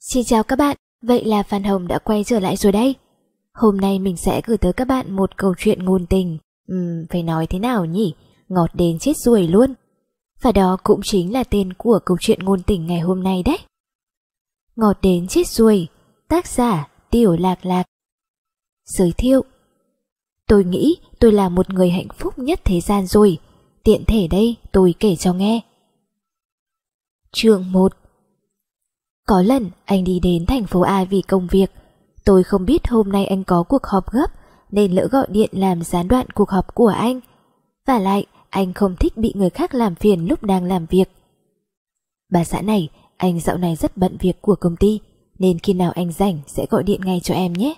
Xin chào các bạn, vậy là Phan Hồng đã quay trở lại rồi đây. Hôm nay mình sẽ gửi tới các bạn một câu chuyện ngôn tình. Ừm, phải nói thế nào nhỉ? Ngọt đến chết ruồi luôn. Và đó cũng chính là tên của câu chuyện ngôn tình ngày hôm nay đấy. Ngọt đến chết ruồi, tác giả Tiểu Lạc Lạc. Giới thiệu Tôi nghĩ tôi là một người hạnh phúc nhất thế gian rồi. Tiện thể đây tôi kể cho nghe. Chương 1 có lần anh đi đến thành phố A vì công việc. Tôi không biết hôm nay anh có cuộc họp gấp nên lỡ gọi điện làm gián đoạn cuộc họp của anh. Và lại, anh không thích bị người khác làm phiền lúc đang làm việc. Bà xã này, anh dạo này rất bận việc của công ty, nên khi nào anh rảnh sẽ gọi điện ngay cho em nhé.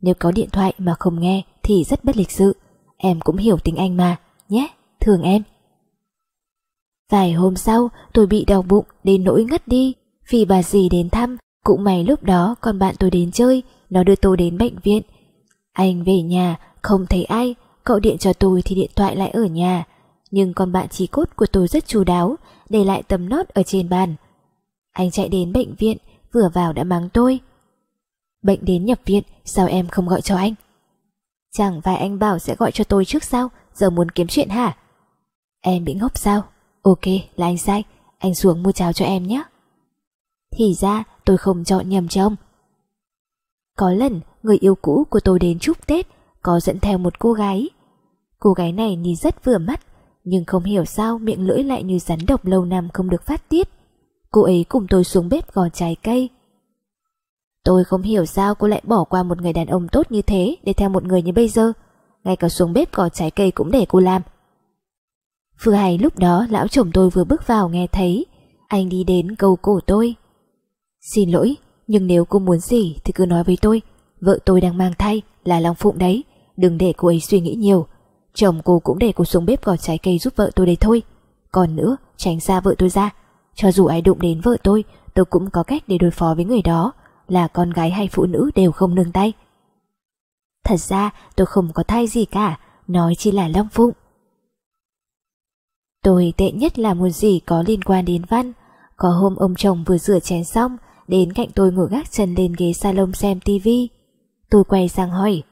Nếu có điện thoại mà không nghe thì rất bất lịch sự. Em cũng hiểu tính anh mà, nhé, thương em. Vài hôm sau tôi bị đau bụng đến nỗi ngất đi vì bà dì đến thăm, Cũng may lúc đó con bạn tôi đến chơi, Nó đưa tôi đến bệnh viện. Anh về nhà, không thấy ai, Cậu điện cho tôi thì điện thoại lại ở nhà. Nhưng con bạn trí cốt của tôi rất chu đáo, Để lại tấm nốt ở trên bàn. Anh chạy đến bệnh viện, Vừa vào đã mắng tôi. Bệnh đến nhập viện, Sao em không gọi cho anh? Chẳng phải anh bảo sẽ gọi cho tôi trước sao? Giờ muốn kiếm chuyện hả? Em bị ngốc sao? Ok, là anh sai. Anh xuống mua cháo cho em nhé. Thì ra, tôi không chọn nhầm chồng Có lần, người yêu cũ của tôi đến chúc Tết, Có dẫn theo một cô gái. Cô gái này nhìn rất vừa mắt, Nhưng không hiểu sao miệng lưỡi lại như rắn độc lâu năm không được phát tiết. Cô ấy cùng tôi xuống bếp gò trái cây. Tôi không hiểu sao cô lại bỏ qua một người đàn ông tốt như thế Để theo một người như bây giờ. Ngay cả xuống bếp gò trái cây cũng để cô làm. Vừa hay lúc đó, lão chồng tôi vừa bước vào nghe thấy. Anh đi đến cầu cổ tôi. Xin lỗi Nhưng nếu cô muốn gì thì cứ nói với tôi. Vợ tôi đang mang thai là Long Phụng đấy. Đừng để cô ấy suy nghĩ nhiều. Chồng cô cũng để cô xuống bếp gọt trái cây giúp vợ tôi đấy thôi. Còn nữa tránh xa vợ tôi ra. Cho dù ai đụng đến vợ tôi Tôi cũng có cách để đối phó với người đó. Là con gái hay phụ nữ đều không nương tay. Thật ra tôi không có thai gì cả. Nói chỉ là Long Phụng. Tôi tệ nhất là một gì có liên quan đến Văn. Có hôm ông chồng vừa rửa chén xong, đến cạnh tôi ngồi gác chân lên ghế salon xem tivi. Tôi quay sang hỏi.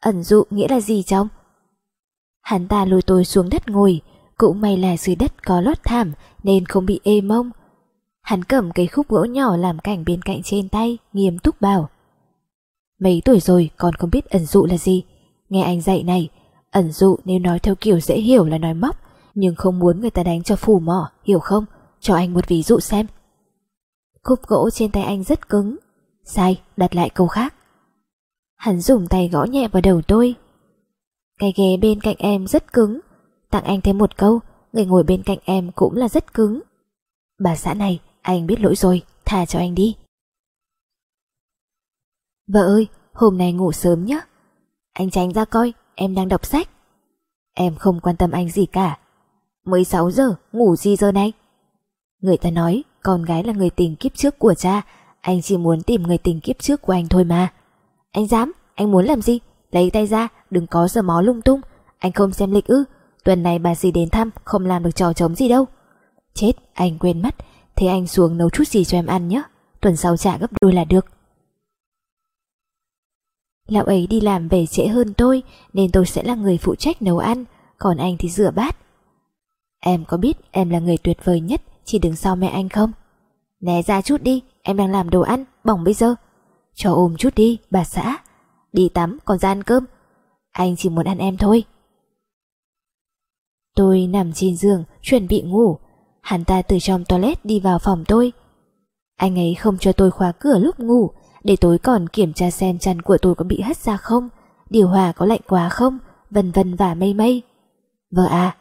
Ẩn dụ nghĩa là gì chồng? Hắn ta lôi tôi xuống đất ngồi, cũng may là dưới đất có lót thảm nên không bị ê mông. Hắn cầm cây khúc gỗ nhỏ làm cảnh bên cạnh trên tay, nghiêm túc bảo. Mấy tuổi rồi còn không biết ẩn dụ là gì. Nghe anh dạy này, ẩn dụ nếu nói theo kiểu dễ hiểu là nói móc, nhưng không muốn người ta đánh cho phù mỏ, hiểu không? Cho anh một ví dụ xem. Khúc gỗ trên tay anh rất cứng. Sai, đặt lại câu khác. Hắn dùng tay gõ nhẹ vào đầu tôi. Cái ghế bên cạnh em rất cứng. Tặng anh thêm một câu, người ngồi bên cạnh em cũng là rất cứng. Bà xã này, anh biết lỗi rồi, tha cho anh đi. Vợ ơi, hôm nay ngủ sớm nhé. Anh tránh ra coi, em đang đọc sách. Em không quan tâm anh gì cả, Mới 6 giờ, ngủ gì giờ này? Người ta nói con gái là người tình kiếp trước của cha. Anh chỉ muốn tìm người tình kiếp trước của anh thôi mà. Anh dám, anh muốn làm gì? Lấy tay ra, đừng có giờ mó lung tung. Anh không xem lịch ư? Tuần này bà dì đến thăm, không làm được trò trống gì đâu. Chết, anh quên mất. Thế anh xuống nấu chút gì cho em ăn nhé. Tuần sau trả gấp đôi là được. Lão ấy đi làm về trễ hơn tôi Nên tôi sẽ là người phụ trách nấu ăn. Còn anh thì rửa bát. Em có biết em là người tuyệt vời nhất chỉ đứng sau mẹ anh không? Né ra chút đi Em đang làm đồ ăn bỏng bây giờ. Cho ôm chút đi bà xã. Đi tắm còn ra ăn cơm. Anh chỉ muốn ăn em thôi. Tôi nằm trên giường Chuẩn bị ngủ. Hắn ta từ trong toilet đi vào phòng tôi. Anh ấy không cho tôi khóa cửa lúc ngủ Để tối còn kiểm tra xem chăn của tôi có bị hất ra không Điều hòa có lạnh quá không Vân vân và mây mây. Vợ à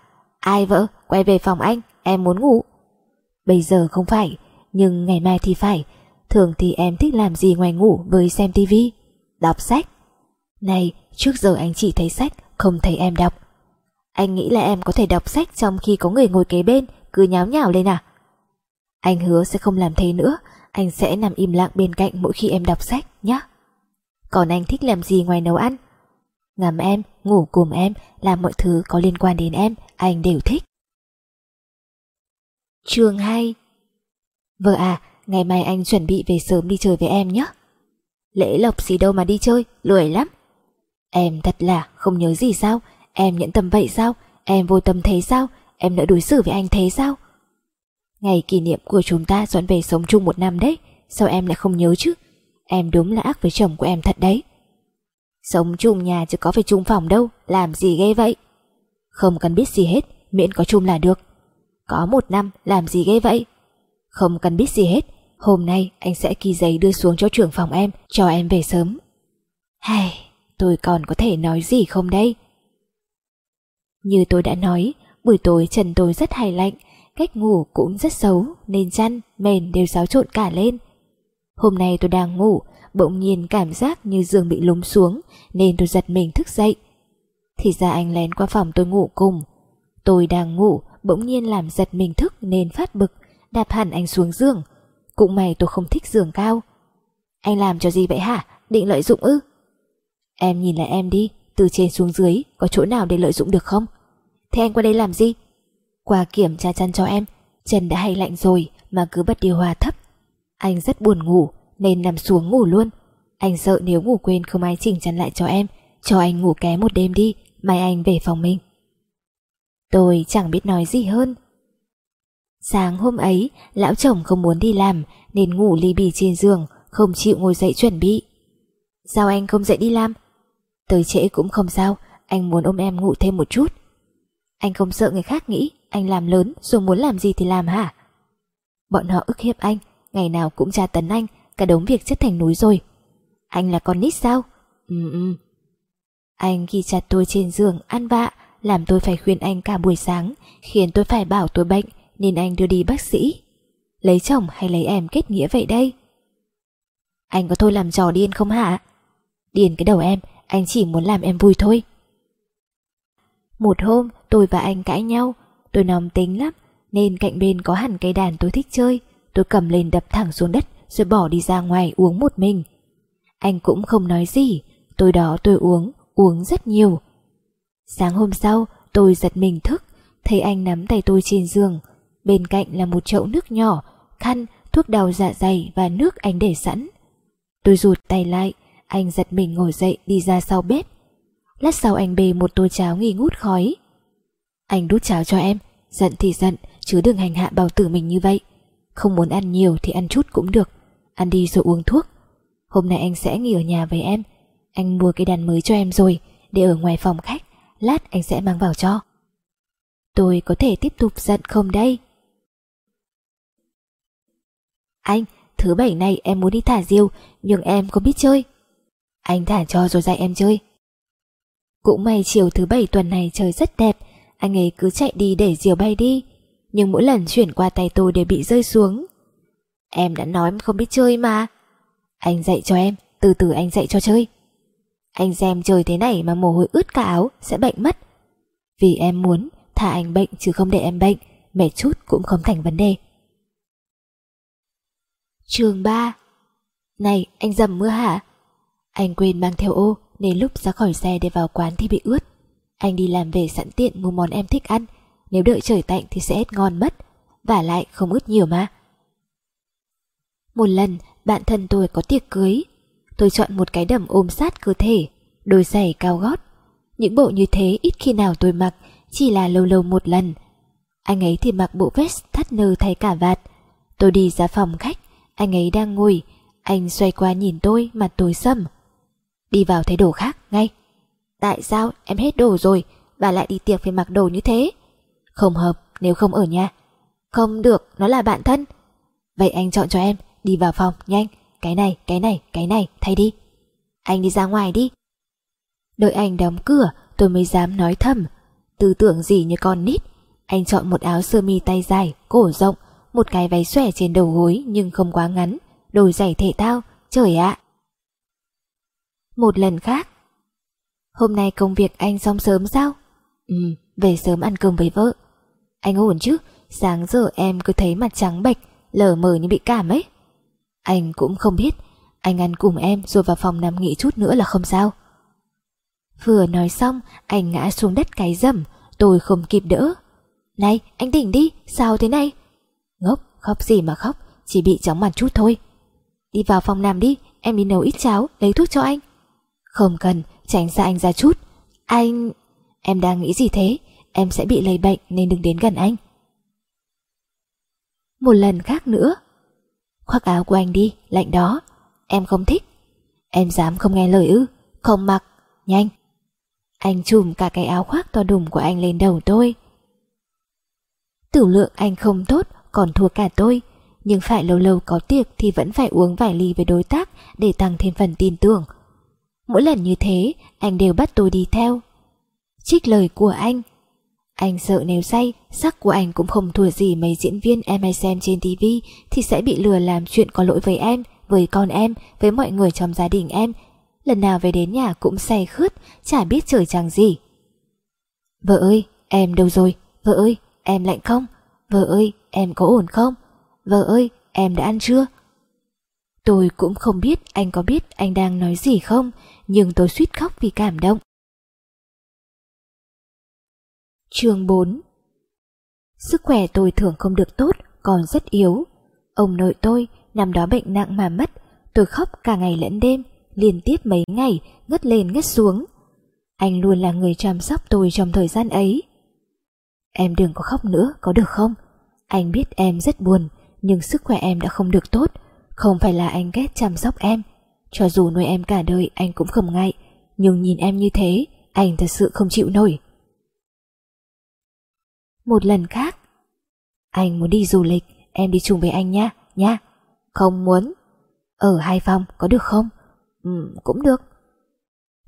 Ai vợ? Quay về phòng anh, em muốn ngủ. Bây giờ không phải, nhưng ngày mai thì phải. Thường thì em thích làm gì ngoài ngủ với xem tivi? Đọc sách. Này, trước giờ anh chỉ thấy sách, không thấy em đọc. Anh nghĩ là em có thể đọc sách trong khi có người ngồi kế bên, cứ nháo nhào lên à? Anh hứa sẽ không làm thế nữa, anh sẽ nằm im lặng bên cạnh mỗi khi em đọc sách nhé. Còn anh thích làm gì ngoài nấu ăn? Ngắm em, ngủ cùng em, làm mọi thứ có liên quan đến em, anh đều thích trường 2 Vợ vâng à, ngày mai anh chuẩn bị về sớm đi chơi với em nhé. Lễ lộc gì đâu mà đi chơi, lười lắm. Em thật là không nhớ gì sao, em nhẫn tâm vậy sao, em vô tâm thế sao, em nỡ đối xử với anh thế sao? Ngày kỷ niệm của chúng ta dọn về sống chung một năm đấy, sao em lại không nhớ chứ? Em đúng là ác với chồng của em thật đấy. Sống chung nhà chứ có phải chung phòng đâu, làm gì ghê vậy? Không cần biết gì hết, miễn có chung là được. Có một năm, làm gì ghê vậy? Không cần biết gì hết, hôm nay anh sẽ ký giấy đưa xuống cho trưởng phòng em, cho em về sớm. Hay, tôi còn có thể nói gì không đây? Như tôi đã nói, buổi tối trần tôi rất hay lạnh, cách ngủ cũng rất xấu nên chăn, mền đều xáo trộn cả lên. Hôm nay tôi đang ngủ, bỗng nhiên cảm giác như giường bị lún xuống nên tôi giật mình thức dậy. Thì ra anh lén qua phòng tôi ngủ cùng. Tôi đang ngủ, bỗng nhiên làm giật mình thức nên phát bực, đạp hẳn anh xuống giường. Cũng may tôi không thích giường cao. Anh làm cho gì vậy hả? Định lợi dụng ư? Em nhìn lại em đi, từ trên xuống dưới có chỗ nào để lợi dụng được không? Thế anh qua đây làm gì? Qua kiểm tra chăn cho em, chân đã hay lạnh rồi mà cứ bật điều hòa thấp. Anh rất buồn ngủ nên nằm xuống ngủ luôn. Anh sợ nếu ngủ quên không ai chỉnh chăn lại cho em, cho anh ngủ ké một đêm đi, mai anh về phòng mình. Tôi chẳng biết nói gì hơn. Sáng hôm ấy, lão chồng không muốn đi làm nên ngủ ly bì trên giường, không chịu ngồi dậy chuẩn bị. Sao anh không dậy đi làm? Tới trễ cũng không sao, anh muốn ôm em ngủ thêm một chút. Anh không sợ người khác nghĩ anh làm lớn rồi muốn làm gì thì làm hả? Bọn họ ức hiếp anh, ngày nào cũng tra tấn anh, cả đống việc chất thành núi rồi. Anh là con nít sao? Ừ ừ. Anh ghi chặt tôi trên giường ăn vạ, làm tôi phải khuyên anh cả buổi sáng, khiến tôi phải bảo tôi bệnh, nên anh đưa đi bác sĩ. Lấy chồng hay lấy em kết nghĩa vậy đây? Anh có thôi làm trò điên không hả? Điên cái đầu em, anh chỉ muốn làm em vui thôi. Một hôm tôi và anh cãi nhau, tôi nóng tính lắm, nên cạnh bên có hẳn cây đàn tôi thích chơi, tôi cầm lên đập thẳng xuống đất rồi bỏ đi ra ngoài uống một mình. Anh cũng không nói gì, tôi đó tôi uống, uống rất nhiều. Sáng hôm sau, tôi giật mình thức, thấy anh nắm tay tôi trên giường. Bên cạnh là một chậu nước nhỏ, khăn, thuốc đau dạ dày và nước anh để sẵn. Tôi rụt tay lại, anh giật mình ngồi dậy đi ra sau bếp. Lát sau anh bê một tô cháo nghi ngút khói. Anh đút cháo cho em, giận thì giận, chứ đừng hành hạ bào tử mình như vậy. Không muốn ăn nhiều thì ăn chút cũng được, ăn đi rồi uống thuốc. Hôm nay anh sẽ nghỉ ở nhà với em, anh mua cái đàn mới cho em rồi, để ở ngoài phòng khách, lát anh sẽ mang vào cho. Tôi có thể tiếp tục giận không đây? Anh, thứ bảy này em muốn đi thả diều, nhưng em không biết chơi. Anh thả cho rồi dạy em chơi. Cũng may chiều thứ bảy tuần này trời rất đẹp, anh ấy cứ chạy đi để diều bay đi, nhưng mỗi lần chuyển qua tay tôi đều bị rơi xuống. Em đã nói em không biết chơi mà. Anh dạy cho em, từ từ anh dạy cho chơi. Anh xem trời thế này mà mồ hôi ướt cả áo sẽ bệnh mất. Vì em muốn thả anh bệnh chứ không để em bệnh, mệt chút cũng không thành vấn đề. Trường 3 Này, anh dầm mưa hả? Anh quên mang theo ô nên lúc ra khỏi xe để vào quán thì bị ướt. Anh đi làm về sẵn tiện mua món em thích ăn, nếu đợi trời tạnh thì sẽ hết ngon mất, và lại không ướt nhiều mà. Một lần, bạn thân tôi có tiệc cưới, tôi chọn một cái đầm ôm sát cơ thể, đôi giày cao gót. Những bộ như thế ít khi nào tôi mặc, chỉ là lâu lâu một lần. Anh ấy thì mặc bộ vest thắt nơ thay cả vạt. Tôi đi ra phòng khách, anh ấy đang ngồi, anh xoay qua nhìn tôi mặt tối sầm. Đi vào thay đồ khác ngay. Tại sao em hết đồ rồi và lại đi tiệc phải mặc đồ như thế? Không hợp nếu không ở nhà. Không được, nó là bạn thân. Vậy anh chọn cho em, đi vào phòng, nhanh. Cái này, cái này, cái này, thay đi. Anh đi ra ngoài đi. Đợi anh đóng cửa, tôi mới dám nói thầm. Tư tưởng gì như con nít. Anh chọn một áo sơ mi tay dài, cổ rộng, một cái váy xòe trên đầu gối nhưng không quá ngắn, đôi giày thể thao, trời ạ. Một lần khác. Hôm nay công việc anh xong sớm sao? Ừ, về sớm ăn cơm với vợ. Anh ổn chứ, sáng giờ em cứ thấy mặt trắng bệch, lờ mờ như bị cảm ấy. Anh cũng không biết, anh ăn cùng em rồi vào phòng nằm nghỉ chút nữa là không sao. Vừa nói xong, anh ngã xuống đất cái dầm tôi không kịp đỡ. Này, anh tỉnh đi, sao thế này? Ngốc, khóc gì mà khóc, chỉ bị chóng mặt chút thôi. Đi vào phòng nằm đi, em đi nấu ít cháo, lấy thuốc cho anh. Không cần, tránh xa anh ra chút. Anh... Em đang nghĩ gì thế? Em sẽ bị lây bệnh nên đừng đến gần anh. Một lần khác nữa. Khoác áo của anh đi, lạnh đó. Em không thích. Em dám không nghe lời ư? Không mặc, nhanh. Anh chùm cả cái áo khoác to đùng của anh lên đầu tôi. Tử lượng anh không tốt, còn thua cả tôi. Nhưng phải lâu lâu có tiệc thì vẫn phải uống vài ly với đối tác để tăng thêm phần tin tưởng. Mỗi lần như thế, anh đều bắt tôi đi theo. Trích lời của anh. Anh sợ nếu say, sắc của anh cũng không thua gì mấy diễn viên em hay xem trên TV thì sẽ bị lừa làm chuyện có lỗi với em, với con em, với mọi người trong gia đình em. Lần nào về đến nhà cũng say khướt, chả biết trời chẳng gì. Vợ ơi, em đâu rồi? Vợ ơi, em lạnh không? Vợ ơi, em có ổn không? Vợ ơi, em đã ăn chưa? Tôi cũng không biết anh có biết anh đang nói gì không, nhưng tôi suýt khóc vì cảm động. Chương 4 Sức khỏe tôi thường không được tốt, còn rất yếu. Ông nội tôi nằm đó bệnh nặng mà mất, tôi khóc cả ngày lẫn đêm, liên tiếp mấy ngày, ngất lên ngất xuống. Anh luôn là người chăm sóc tôi trong thời gian ấy. Em đừng có khóc nữa, có được không? Anh biết em rất buồn, nhưng sức khỏe em đã không được tốt. Không phải là anh ghét chăm sóc em. Cho dù nuôi em cả đời anh cũng không ngại, nhưng nhìn em như thế, anh thật sự không chịu nổi. Một lần khác, anh muốn đi du lịch, em đi chung với anh nha, nha. Không muốn. Ở hai phòng có được không? Ừ, cũng được.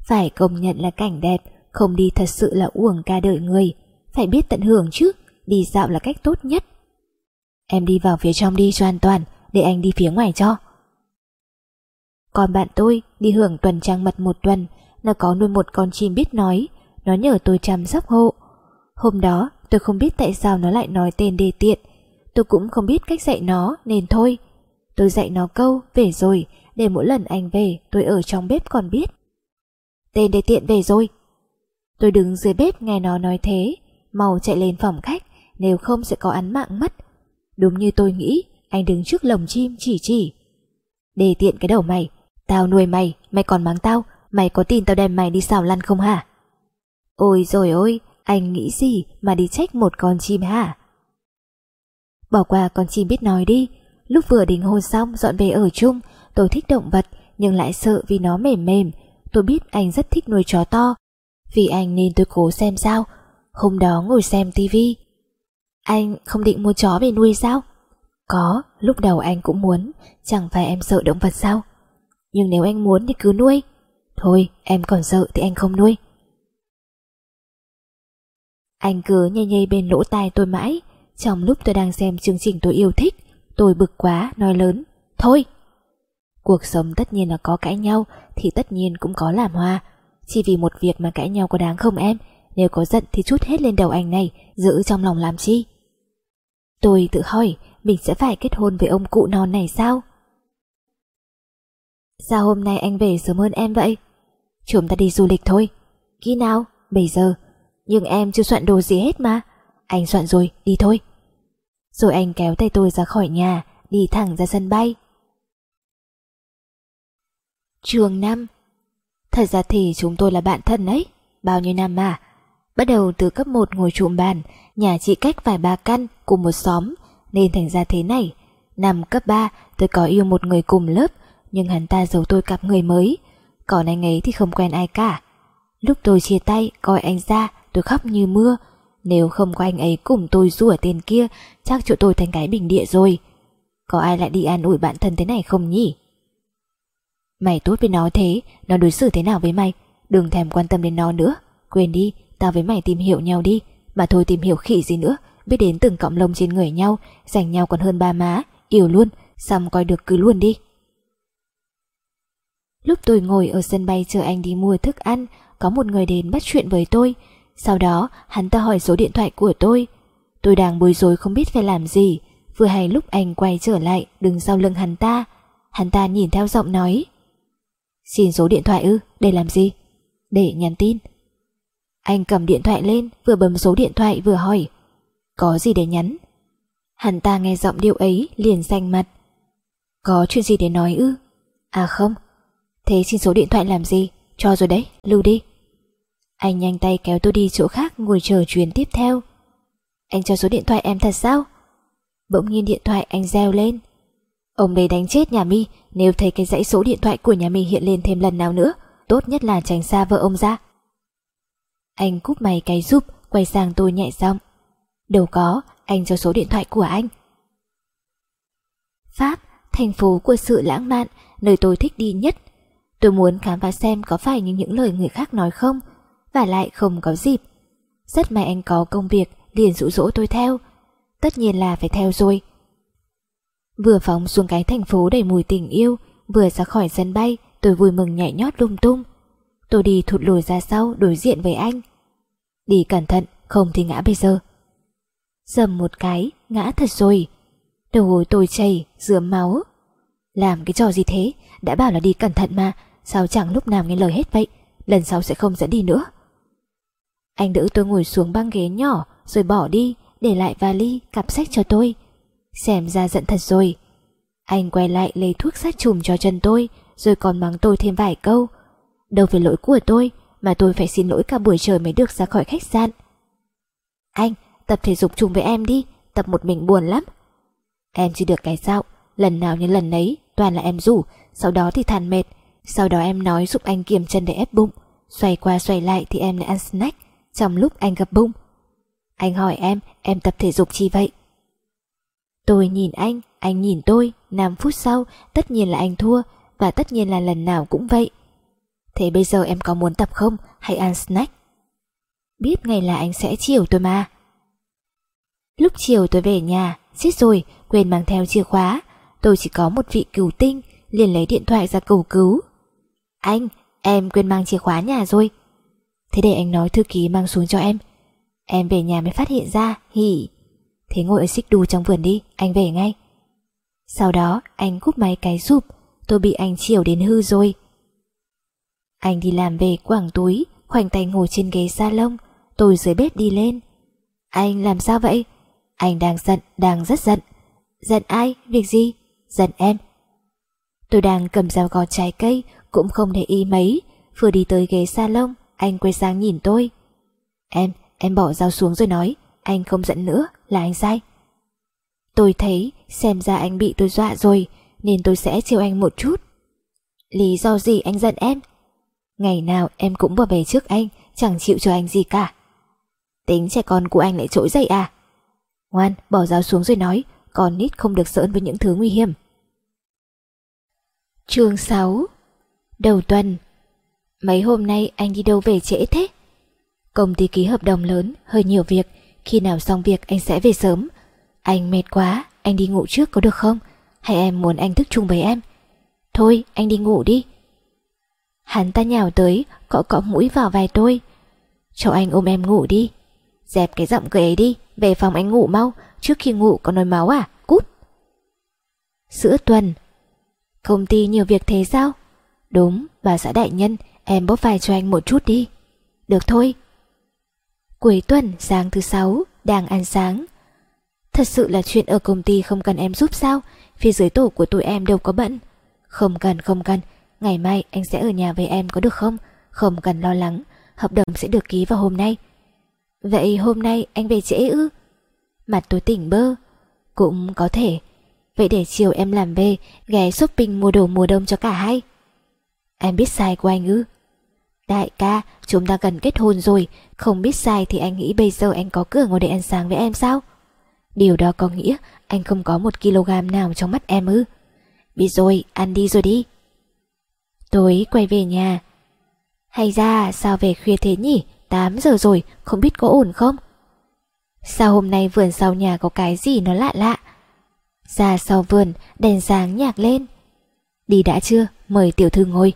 Phải công nhận là cảnh đẹp, không đi thật sự là uổng cả đời người. Phải biết tận hưởng chứ, đi dạo là cách tốt nhất. Em đi vào phía trong đi cho an toàn, để anh đi phía ngoài cho. Còn bạn tôi đi hưởng tuần trăng mật một tuần, nó có nuôi một con chim biết nói, nó nhờ tôi chăm sóc hộ. Hôm đó tôi không biết tại sao nó lại nói tên đề tiện, tôi cũng không biết cách dạy nó nên thôi. Tôi dạy nó câu về rồi, để mỗi lần anh về tôi ở trong bếp còn biết. Tên đề tiện về rồi. Tôi đứng dưới bếp nghe nó nói thế, mau chạy lên phòng khách, nếu không sẽ có án mạng mất. Đúng như tôi nghĩ, anh đứng trước lồng chim chỉ chỉ. Đề tiện cái đầu mày, tao nuôi mày, mày còn mắng tao, mày có tin tao đem mày đi xào lăn không hả? Ôi rồi ôi, anh nghĩ gì mà đi trách một con chim hả? Bỏ qua con chim biết nói đi, lúc vừa đính hôn xong dọn về ở chung, tôi thích động vật nhưng lại sợ vì nó mềm mềm. Tôi biết anh rất thích nuôi chó to, vì anh nên tôi cố xem sao. Hôm đó ngồi xem tivi. Anh không định mua chó về nuôi sao? Có, lúc đầu anh cũng muốn, chẳng phải em sợ động vật sao? Nhưng nếu anh muốn thì cứ nuôi. Thôi, em còn sợ thì anh không nuôi. Anh cứ nhây nhây bên lỗ tai tôi mãi, trong lúc tôi đang xem chương trình tôi yêu thích, tôi bực quá, nói lớn, thôi. Cuộc sống tất nhiên là có cãi nhau, thì tất nhiên cũng có làm hoa. Chỉ vì một việc mà cãi nhau có đáng không em? Nếu có giận thì chút hết lên đầu anh này, giữ trong lòng làm chi? Tôi tự hỏi, mình sẽ phải kết hôn với ông cụ non này sao? Sao hôm nay anh về sớm hơn em vậy? Chúng ta đi du lịch thôi. Khi nào? Bây giờ. Nhưng em chưa soạn đồ gì hết mà. Anh soạn rồi, đi thôi. Rồi anh kéo tay tôi ra khỏi nhà, đi thẳng ra sân bay. Trường 5 Thật ra thì chúng tôi là bạn thân ấy, bao nhiêu năm mà. Bắt đầu từ cấp 1 ngồi trụm bàn, nhà chị cách vài ba căn cùng một xóm, nên thành ra thế này. Năm cấp 3 tôi có yêu một người cùng lớp, nhưng hắn ta giấu tôi cặp người mới. Còn anh ấy thì không quen ai cả. Lúc tôi chia tay, coi anh ra, tôi khóc như mưa. Nếu không có anh ấy cùng tôi rủa tên kia, chắc chỗ tôi thành cái bình địa rồi. Có ai lại đi an ủi bạn thân thế này không nhỉ? Mày tốt với nó thế, nó đối xử thế nào với mày? Đừng thèm quan tâm đến nó nữa. Quên đi, tao với mày tìm hiểu nhau đi. Mà thôi tìm hiểu khỉ gì nữa, biết đến từng cọng lông trên người nhau, dành nhau còn hơn ba má, yêu luôn, xong coi được cứ luôn đi. Lúc tôi ngồi ở sân bay chờ anh đi mua thức ăn, có một người đến bắt chuyện với tôi. Sau đó, hắn ta hỏi số điện thoại của tôi. Tôi đang bối rối không biết phải làm gì, vừa hay lúc anh quay trở lại đứng sau lưng hắn ta. Hắn ta nhìn theo giọng nói. Xin số điện thoại ư, để làm gì? Để nhắn tin. Anh cầm điện thoại lên, vừa bấm số điện thoại vừa hỏi. Có gì để nhắn? Hắn ta nghe giọng điệu ấy liền xanh mặt. Có chuyện gì để nói ư? À không. Thế xin số điện thoại làm gì? Cho rồi đấy, lưu đi. Anh nhanh tay kéo tôi đi chỗ khác ngồi chờ chuyến tiếp theo. Anh cho số điện thoại em thật sao? Bỗng nhiên điện thoại anh reo lên. Ông đây đánh chết nhà mi nếu thấy cái dãy số điện thoại của nhà mi hiện lên thêm lần nào nữa. Tốt nhất là tránh xa vợ ông ra. Anh cúp mày cái giúp, quay sang tôi nhẹ giọng. Đâu có, anh cho số điện thoại của anh. Pháp, thành phố của sự lãng mạn, nơi tôi thích đi nhất. Tôi muốn khám phá xem có phải như những lời người khác nói không, và lại không có dịp. Rất may anh có công việc, liền dụ dỗ tôi theo. Tất nhiên là phải theo rồi. Vừa phóng xuống cái thành phố đầy mùi tình yêu, vừa ra khỏi sân bay, tôi vui mừng nhảy nhót lung tung. Tôi đi thụt lùi ra sau đối diện với anh. Đi cẩn thận, không thì ngã bây giờ. Dầm một cái, ngã thật rồi. Đầu gối tôi chảy, rượm máu. Làm cái trò gì thế? Đã bảo là đi cẩn thận mà, sao chẳng lúc nào nghe lời hết vậy? Lần sau sẽ không dẫn đi nữa. Anh đỡ tôi ngồi xuống băng ghế nhỏ rồi bỏ đi, để lại vali, cặp sách cho tôi. Xem ra giận thật rồi. Anh quay lại lấy thuốc sát trùng cho chân tôi, rồi còn mắng tôi thêm vài câu. Đâu phải lỗi của tôi, mà tôi phải xin lỗi cả buổi trời mới được ra khỏi khách sạn. Anh, tập thể dục chung với em đi, tập một mình buồn lắm. Em chỉ được cái sao, lần nào như lần ấy, toàn là em rủ, sau đó thì than mệt, sau đó em nói giúp anh kiềm chân để ép bụng, xoay qua xoay lại thì em lại ăn snack, trong lúc anh gặp bung Anh hỏi em, em tập thể dục chi vậy? Tôi nhìn anh, anh nhìn tôi, 5 phút sau, tất nhiên là anh thua, và tất nhiên là lần nào cũng vậy. Thế bây giờ em có muốn tập không, hay ăn snack? Biết ngày là anh sẽ chiều tôi mà. Lúc chiều tôi về nhà, xít rồi, quên mang theo chìa khóa. Tôi chỉ có một vị cứu tinh, liền lấy điện thoại ra cầu cứu. Anh, em quên mang chìa khóa nhà rồi. Thế để anh nói thư ký mang xuống cho em. Em về nhà mới phát hiện ra, hỉ. Thế ngồi ở xích đu trong vườn đi, anh về ngay. Sau đó anh cúp máy cái giúp, tôi bị anh chiều đến hư rồi. Anh đi làm về quảng túi, khoanh tay ngồi trên ghế salon, tôi dưới bếp đi lên. Anh làm sao vậy? Anh đang giận, đang rất giận. Giận ai? Việc gì? Giận em. Tôi đang cầm dao gọt trái cây, cũng không để ý mấy, vừa đi tới ghế salon, anh quay sang nhìn tôi. Em, em bỏ dao xuống rồi nói, anh không giận nữa, là anh sai. Tôi thấy xem ra anh bị tôi dọa rồi, nên tôi sẽ chiều anh một chút. Lý do gì anh giận em? Ngày nào em cũng bỏ về trước anh, chẳng chịu cho anh gì cả. Tính trẻ con của anh lại trỗi dậy à? Ngoan, bỏ dao xuống rồi nói, con nít không được giỡn với những thứ nguy hiểm. Chương 6 Đầu tuần Mấy hôm nay anh đi đâu về trễ thế? Công ty ký hợp đồng lớn, hơi nhiều việc, khi nào xong việc anh sẽ về sớm. Anh mệt quá, anh đi ngủ trước có được không? Hay em muốn anh thức chung với em? Thôi, anh đi ngủ đi. Hắn ta nhào tới, cọ cọ mũi vào vai tôi. Cho anh ôm em ngủ đi. Dẹp cái giọng cười ấy đi, về phòng anh ngủ mau, trước khi ngủ có nồi máu à, cút. Giữa tuần. Công ty nhiều việc thế sao? Đúng, bà xã đại nhân, em bóp vai cho anh một chút đi. Được thôi. Cuối tuần, sáng thứ sáu, đang ăn sáng. Thật sự là chuyện ở công ty không cần em giúp sao, phía dưới tổ của tụi em đâu có bận. Không cần, không cần, ngày mai anh sẽ ở nhà với em có được không? Không cần lo lắng, hợp đồng sẽ được ký vào hôm nay. Vậy hôm nay anh về trễ ư? Mặt tôi tỉnh bơ. Cũng có thể. Vậy để chiều em làm về, ghé shopping mua đồ mùa đông cho cả hai. Em biết sai của anh ư? Đại ca, chúng ta gần kết hôn rồi, không biết sai thì anh nghĩ bây giờ anh có cửa ngồi để ăn sáng với em sao? Điều đó có nghĩa anh không có một kg nào trong mắt em ư? Biết rồi, ăn đi rồi đi. Tối quay về nhà. Hay ra sao về khuya thế nhỉ? 8 giờ rồi, không biết có ổn không? Sao hôm nay vườn sau nhà có cái gì nó lạ lạ? Ra sau vườn, đèn sáng nhạc lên. Đi đã chưa? Mời tiểu thư ngồi.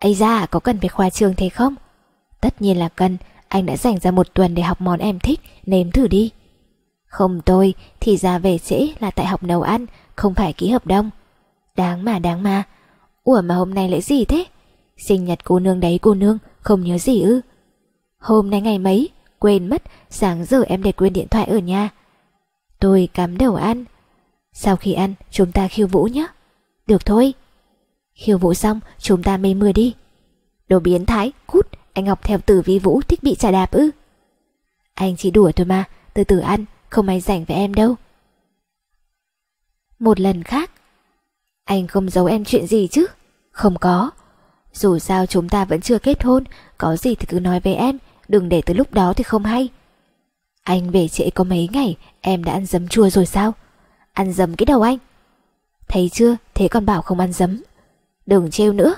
Ây ra, có cần phải khoa trường thế không? Tất nhiên là cần, anh đã dành ra một tuần để học món em thích, nếm thử đi. Không tôi, thì ra về trễ là tại học nấu ăn, không phải ký hợp đồng. Đáng mà đáng mà. Ủa mà hôm nay lại gì thế? Sinh nhật cô nương đấy cô nương, không nhớ gì ư? Hôm nay ngày mấy? Quên mất, sáng giờ em để quên điện thoại ở nhà. Tôi cắm đầu ăn. Sau khi ăn, chúng ta khiêu vũ nhé. Được thôi. Khiêu vũ xong, chúng ta mây mưa đi. Đồ biến thái, cút, anh học theo tử vi vũ thích bị trả đạp ư. Anh chỉ đùa thôi mà, từ từ ăn, không ai rảnh với em đâu. Một lần khác, anh không giấu em chuyện gì chứ? Không có. Dù sao chúng ta vẫn chưa kết hôn, có gì thì cứ nói với em, đừng để từ lúc đó thì không hay. Anh về trễ có mấy ngày, em đã ăn dấm chua rồi sao? Ăn dấm cái đầu anh. Thấy chưa, thế còn bảo không ăn dấm. Đừng trêu nữa.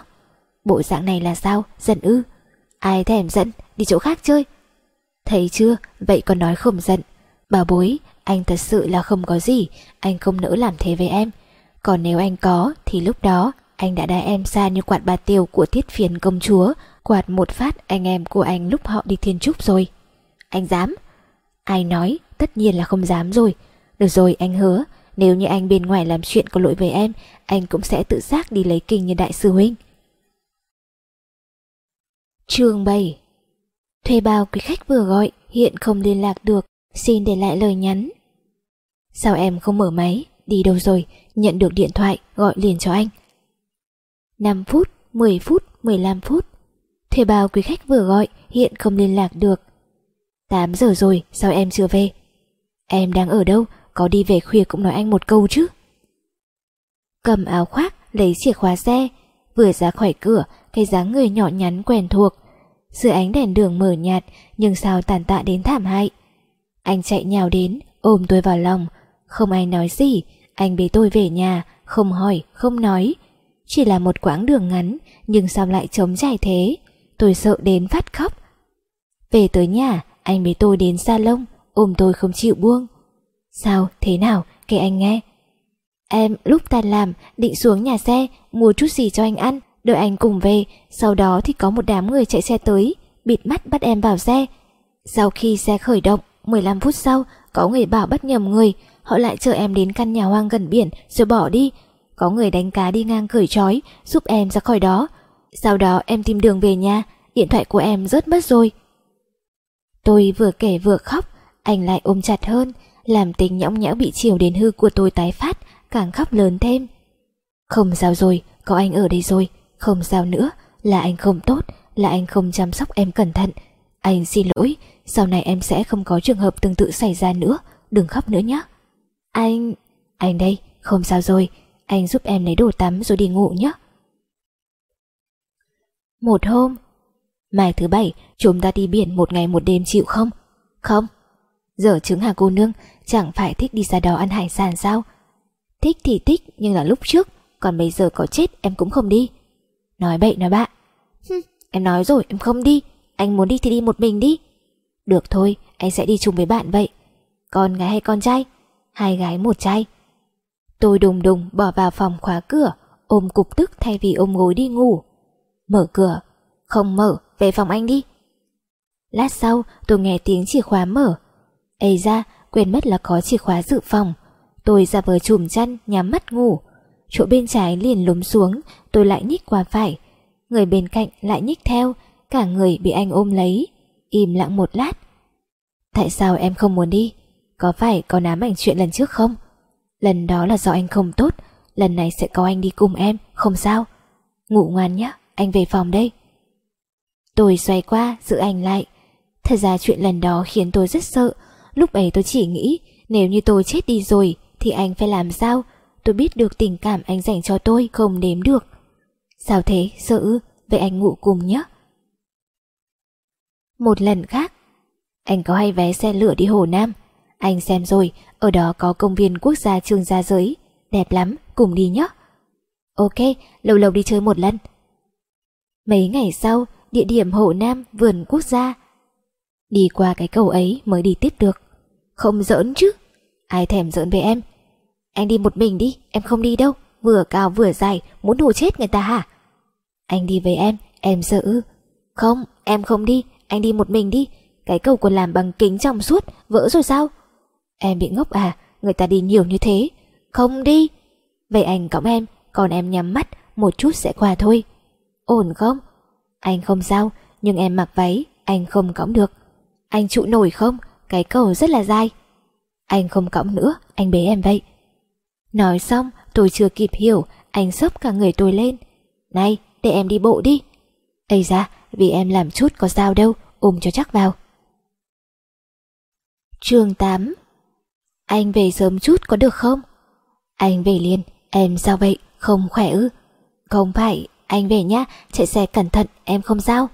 Bộ dạng này là sao, giận ư? Ai thèm giận, đi chỗ khác chơi. Thấy chưa, vậy còn nói không giận. bà bối, anh thật sự là không có gì, anh không nỡ làm thế với em. Còn nếu anh có, thì lúc đó anh đã đá em xa như quạt bà tiêu của thiết phiền công chúa, quạt một phát anh em của anh lúc họ đi thiên trúc rồi. Anh dám? Ai nói, tất nhiên là không dám rồi. Được rồi, anh hứa, nếu như anh bên ngoài làm chuyện có lỗi với em, anh cũng sẽ tự giác đi lấy kinh như đại sư huynh. Chương 7 Thuê bao quý khách vừa gọi hiện không liên lạc được, xin để lại lời nhắn. Sao em không mở máy, đi đâu rồi, nhận được điện thoại, gọi liền cho anh. 5 phút, 10 phút, 15 phút. Thuê bao quý khách vừa gọi hiện không liên lạc được. 8 giờ rồi, sao em chưa về? Em đang ở đâu, có đi về khuya cũng nói anh một câu chứ. Cầm áo khoác, lấy chìa khóa xe, vừa ra khỏi cửa, thấy dáng người nhỏ nhắn quen thuộc. Dưới ánh đèn đường mở nhạt, nhưng sao tàn tạ đến thảm hại. Anh chạy nhào đến, ôm tôi vào lòng. Không ai nói gì, anh bế tôi về nhà, không hỏi, không nói. Chỉ là một quãng đường ngắn, nhưng sao lại trống trải thế? Tôi sợ đến phát khóc. Về tới nhà, anh bế tôi đến salon, ôm tôi không chịu buông. Sao, thế nào, kể anh nghe. Em lúc tan làm, định xuống nhà xe, mua chút gì cho anh ăn, đợi anh cùng về, sau đó thì có một đám người chạy xe tới, bịt mắt bắt em vào xe. Sau khi xe khởi động, 15 phút sau, có người bảo bắt nhầm người, họ lại chở em đến căn nhà hoang gần biển rồi bỏ đi. Có người đánh cá đi ngang cởi trói, giúp em ra khỏi đó. Sau đó em tìm đường về nhà, điện thoại của em rớt mất rồi. Tôi vừa kể vừa khóc, anh lại ôm chặt hơn, làm tình nhõng nhẽo bị chiều đến hư của tôi tái phát, càng khóc lớn thêm. Không sao rồi, có anh ở đây rồi, không sao nữa, là anh không tốt, là anh không chăm sóc em cẩn thận. Anh xin lỗi, sau này em sẽ không có trường hợp tương tự xảy ra nữa, đừng khóc nữa nhé. Anh... anh đây, không sao rồi, anh giúp em lấy đồ tắm rồi đi ngủ nhé. Một hôm, mai thứ bảy chúng ta đi biển một ngày một đêm chịu không? Không. Giờ chứng hà cô nương chẳng phải thích đi ra đó ăn hải sản sao? Thích thì thích nhưng là lúc trước, còn bây giờ có chết em cũng không đi. Nói bậy nói bạ. em nói rồi em không đi, anh muốn đi thì đi một mình đi. Được thôi, anh sẽ đi chung với bạn vậy. Con gái hay con trai? Hai gái một trai. Tôi đùng đùng bỏ vào phòng khóa cửa, ôm cục tức thay vì ôm gối đi ngủ. Mở cửa, không mở, về phòng anh đi. Lát sau tôi nghe tiếng chìa khóa mở. Ây ra, quên mất là có chìa khóa dự phòng. Tôi ra vờ chùm chăn, nhắm mắt ngủ. Chỗ bên trái liền lúm xuống, tôi lại nhích qua phải. Người bên cạnh lại nhích theo, cả người bị anh ôm lấy. Im lặng một lát. Tại sao em không muốn đi? Có phải có ám ảnh chuyện lần trước không? Lần đó là do anh không tốt, lần này sẽ có anh đi cùng em, không sao. Ngủ ngoan nhé, anh về phòng đây. Tôi xoay qua, giữ anh lại. Thật ra chuyện lần đó khiến tôi rất sợ. Lúc ấy tôi chỉ nghĩ nếu như tôi chết đi rồi thì anh phải làm sao? Tôi biết được tình cảm anh dành cho tôi không đếm được. Sao thế, sợ ư? Vậy anh ngủ cùng nhé. Một lần khác, anh có hay vé xe lửa đi Hồ Nam. Anh xem rồi, ở đó có công viên quốc gia trường gia giới. Đẹp lắm, cùng đi nhé. Ok, lâu lâu đi chơi một lần. Mấy ngày sau, địa điểm Hồ Nam vườn quốc gia. Đi qua cái cầu ấy mới đi tiếp được. Không giỡn chứ. Ai thèm giỡn với em. Anh đi một mình đi, em không đi đâu. Vừa cao vừa dài, muốn hù chết người ta hả? Anh đi với em, em sợ ư? Không, em không đi, anh đi một mình đi. Cái cầu còn làm bằng kính trong suốt, vỡ rồi sao? Em bị ngốc à, người ta đi nhiều như thế. Không đi. Vậy anh cõng em, còn em nhắm mắt, một chút sẽ qua thôi. Ổn không? Anh không sao, nhưng em mặc váy, anh không cõng được. Anh trụ nổi không? Cái cầu rất là dài. Anh không cõng nữa, anh bế em vậy. Nói xong, tôi chưa kịp hiểu, anh sốc cả người tôi lên. Này, để em đi bộ đi. Ây ra, vì em làm chút có sao đâu, ôm cho chắc vào. chương 8 Anh về sớm chút có được không? Anh về liền, em sao vậy, không khỏe ư? Không phải, anh về nhá, chạy xe cẩn thận, em không sao.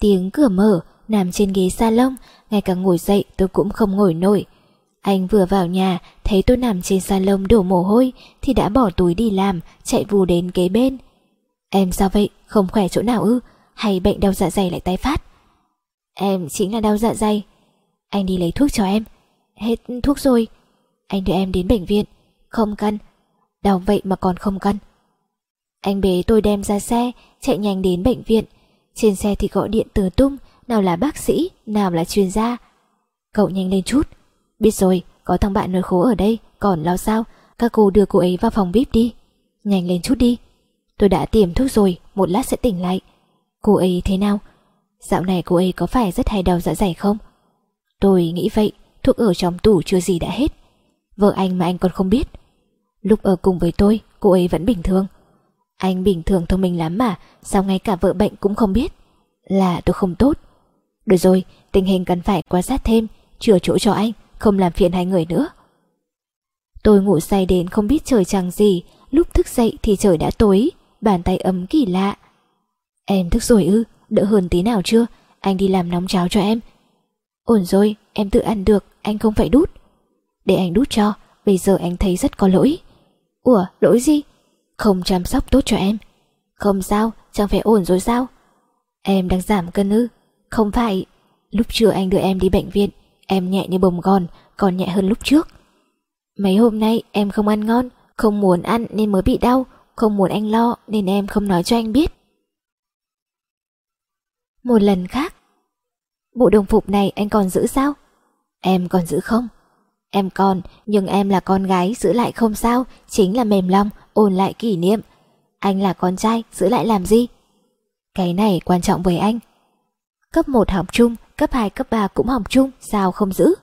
Tiếng cửa mở, nằm trên ghế salon, ngay cả ngồi dậy tôi cũng không ngồi nổi. Anh vừa vào nhà, thấy tôi nằm trên salon đổ mồ hôi, thì đã bỏ túi đi làm, chạy vù đến kế bên. Em sao vậy, không khỏe chỗ nào ư, hay bệnh đau dạ dày lại tái phát? Em chính là đau dạ dày. Anh đi lấy thuốc cho em. Hết thuốc rồi. Anh đưa em đến bệnh viện. Không cần. Đau vậy mà còn không cần. Anh bế tôi đem ra xe, chạy nhanh đến bệnh viện. Trên xe thì gọi điện từ tung, nào là bác sĩ, nào là chuyên gia. Cậu nhanh lên chút. Biết rồi, có thằng bạn nơi khố ở đây, còn lo sao? Các cô đưa cô ấy vào phòng VIP đi. Nhanh lên chút đi. Tôi đã tiêm thuốc rồi, một lát sẽ tỉnh lại. Cô ấy thế nào? Dạo này cô ấy có phải rất hay đau dạ dày không? Tôi nghĩ vậy, thuốc ở trong tủ chưa gì đã hết. Vợ anh mà anh còn không biết. Lúc ở cùng với tôi, cô ấy vẫn bình thường. Anh bình thường thông minh lắm mà, sao ngay cả vợ bệnh cũng không biết? Là tôi không tốt. Được rồi, tình hình cần phải quan sát thêm, chừa chỗ cho anh, không làm phiền hai người nữa. Tôi ngủ say đến không biết trời chẳng gì, lúc thức dậy thì trời đã tối, bàn tay ấm kỳ lạ. Em thức rồi ư, đỡ hơn tí nào chưa? Anh đi làm nóng cháo cho em. Ổn rồi, em tự ăn được, anh không phải đút. Để anh đút cho, bây giờ anh thấy rất có lỗi. Ủa, lỗi gì? Không chăm sóc tốt cho em. Không sao, chẳng phải ổn rồi sao? Em đang giảm cân ư? Không phải. Lúc trưa anh đưa em đi bệnh viện, em nhẹ như bồng gòn, còn nhẹ hơn lúc trước. Mấy hôm nay em không ăn ngon, không muốn ăn nên mới bị đau, không muốn anh lo nên em không nói cho anh biết. Một lần khác, bộ đồng phục này anh còn giữ sao? Em còn giữ không? Em còn, nhưng em là con gái giữ lại không sao, chính là mềm lòng, ôn lại kỷ niệm. Anh là con trai, giữ lại làm gì? Cái này quan trọng với anh. Cấp 1 học chung, cấp 2, cấp 3 cũng học chung, sao không giữ?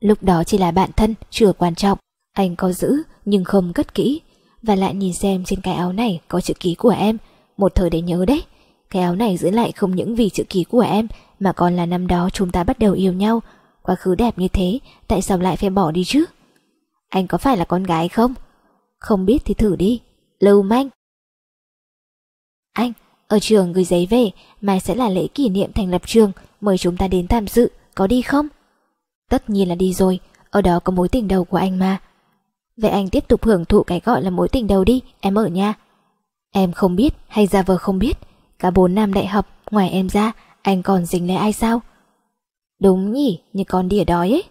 Lúc đó chỉ là bạn thân, chưa quan trọng. Anh có giữ, nhưng không cất kỹ. Và lại nhìn xem trên cái áo này có chữ ký của em, một thời để nhớ đấy. Cái áo này giữ lại không những vì chữ ký của em, mà còn là năm đó chúng ta bắt đầu yêu nhau. Quá khứ đẹp như thế, tại sao lại phải bỏ đi chứ? Anh có phải là con gái không? Không biết thì thử đi. Lưu manh. Anh, ở trường gửi giấy về, mai sẽ là lễ kỷ niệm thành lập trường, mời chúng ta đến tham dự, có đi không? Tất nhiên là đi rồi, ở đó có mối tình đầu của anh mà. Vậy anh tiếp tục hưởng thụ cái gọi là mối tình đầu đi, em ở nha Em không biết hay ra vờ không biết, cả bốn năm đại học, ngoài em ra, anh còn dính lấy ai sao? Đúng nhỉ, như con đỉa đói ấy.